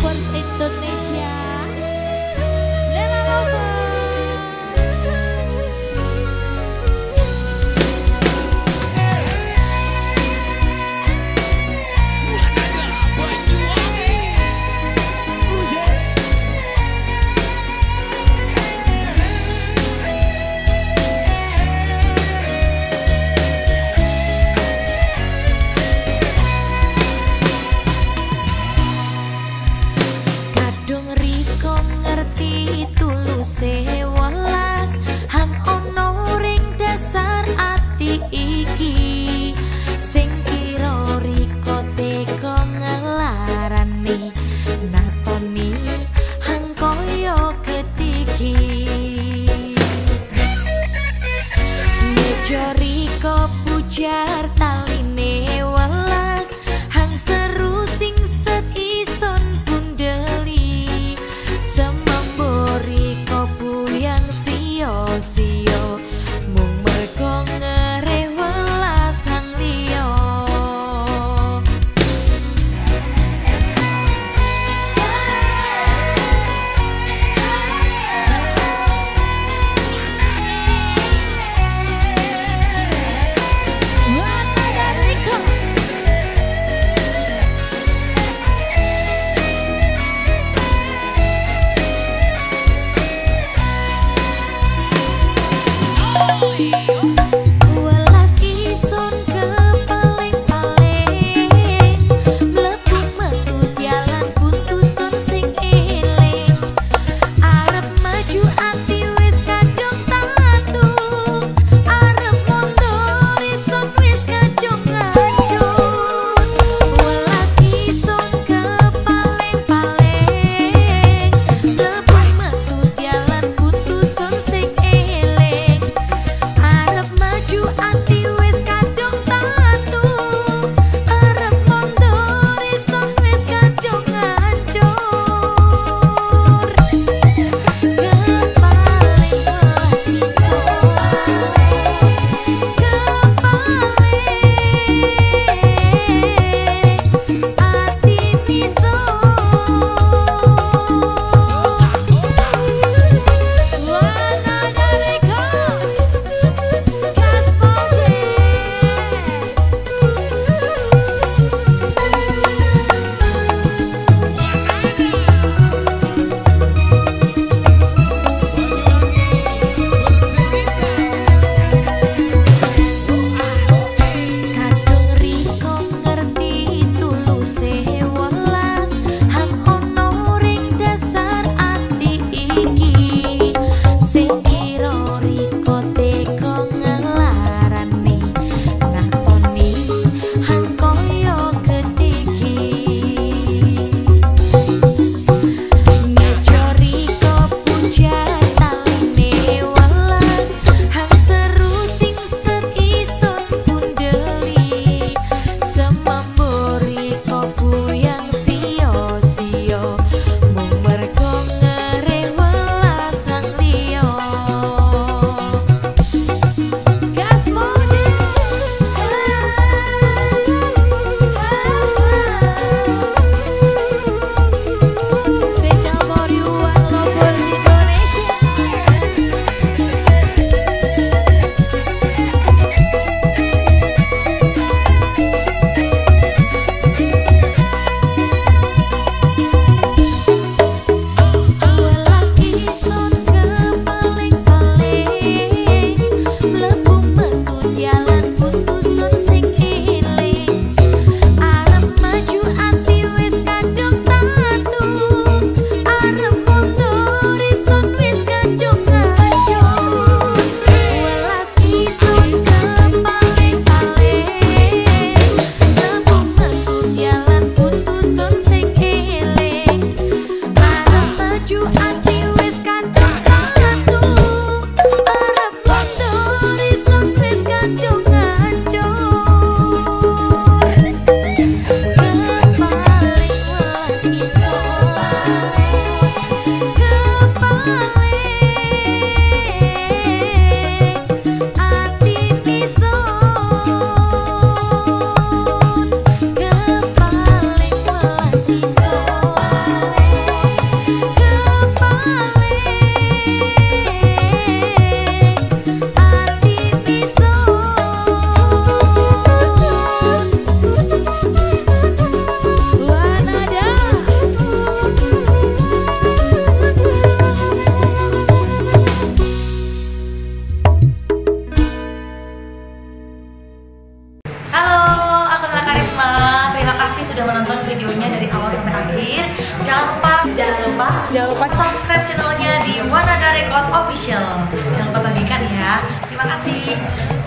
fuerza y todo. jangan lupa subscribe channelnya di Wanada Record Official. Jangan lupa bagikan ya. Terima kasih.